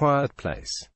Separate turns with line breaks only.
quiet place.